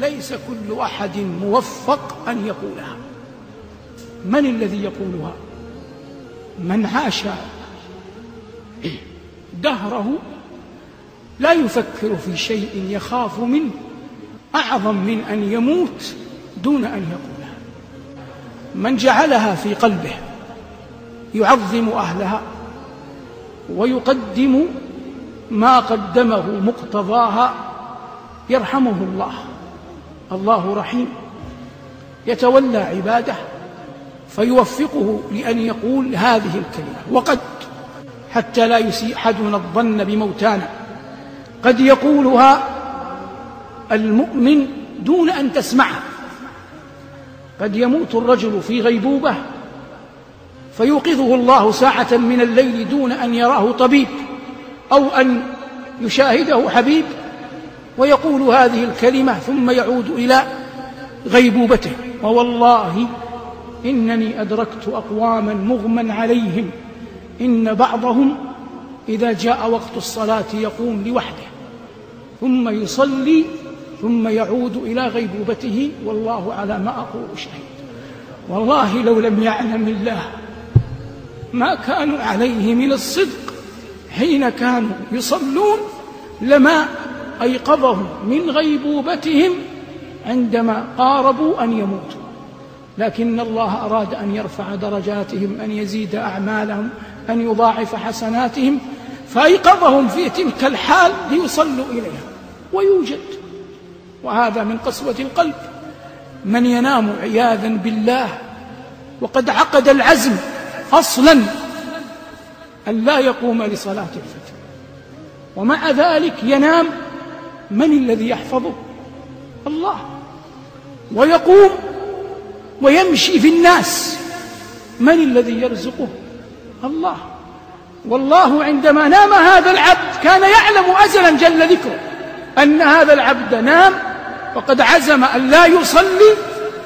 ليس كل أحد موفق أن يقولها. من الذي يقولها؟ من عاش دهره لا يفكر في شيء يخاف منه أعظم من أن يموت دون أن يقولها. من جعلها في قلبه يعظم أهلها ويقدم ما قدمه مقتضاها يرحمه الله. الله رحيم. يتولى عباده فيوفقه لأن يقول هذه الكلمة. وقد حتى لا يسيء أحدنا الظن بموتانا. قد يقولها المؤمن دون أن تسمعها قد يموت الرجل في غيبوبة فيوقظه الله ساعة من الليل دون أن يراه طبيب أو أن يشاهده حبيب ويقول هذه الكلمة ثم يعود إلى غيبوبته. ووالله إنني أدركت أقواما مغمى عليهم. إن بعضهم إذا جاء وقت الصلاة يقوم لوحده. ثم يصلي ثم يعود إلى غيبوبته. والله على ما أقول شهيد. والله لو لم يعلم الله ما كانوا عليه من الصدق حين كانوا يصلون لما أيقظهم من غيبوبتهم عندما قاربوا أن يموتوا. لكن الله أراد أن يرفع درجاتهم أن يزيد أعمالهم أن يضاعف حسناتهم فأيقظهم في تلك الحال ليصلوا إليها. ويوجد. وهذا من قسوة القلب. من ينام عياذا بالله وقد عقد العزم أصلا أن لا يقوم لصلاة الفجر. ومع ذلك ينام من الذي يحفظه؟ الله. ويقوم ويمشي في الناس. من الذي يرزقه؟ الله. والله عندما نام هذا العبد كان يعلم أزلا جل ذكره أن هذا العبد نام وقد عزم أن لا يصلي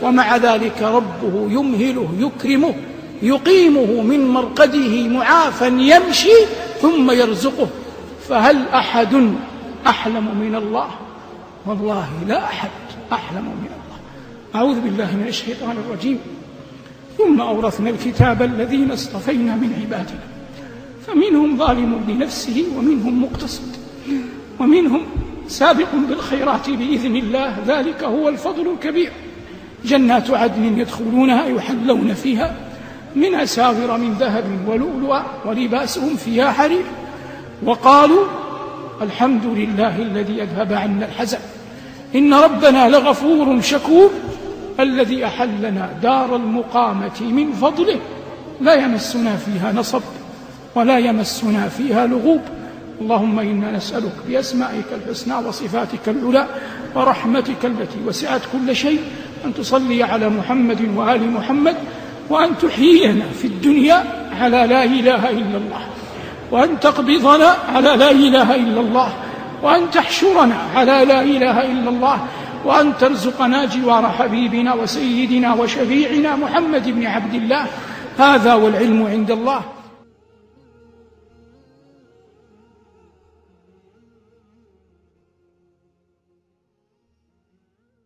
ومع ذلك ربه يمهله يكرمه يقيمه من مرقده معافا يمشي ثم يرزقه. فهل أحد أحلم من الله. والله لا أحد أحلم من الله. أعوذ بالله من الشيطان الرجيم. ثم أورثنا الكتاب الذين اصطفينا من عبادنا. فمنهم ظالم لنفسه ومنهم مقتصد. ومنهم سابق بالخيرات بإذن الله. ذلك هو الفضل الكبير. جنات عدن يدخلونها يحلون فيها. من أساور من ذهب ولؤلؤا ولباسهم فيها حرير. وقالوا الحمد لله الذي أذهب عنا الحزن. إن ربنا لغفور شكور الذي أحلنا دار المقامة من فضله. لا يمسنا فيها نصب ولا يمسنا فيها لغوب. اللهم إنا نسألك بأسمائك الحسنى وصفاتك العلى ورحمتك التي وسعت كل شيء أن تصلي على محمد وآل محمد وأن تحيينا في الدنيا على لا إله إلا الله. وأن تقبضنا على لا إله إلا الله وأن تحشرنا على لا إله إلا الله وأن ترزقنا جوار حبيبنا وسيدنا وشفيعنا محمد بن عبد الله. هذا والعلم عند الله.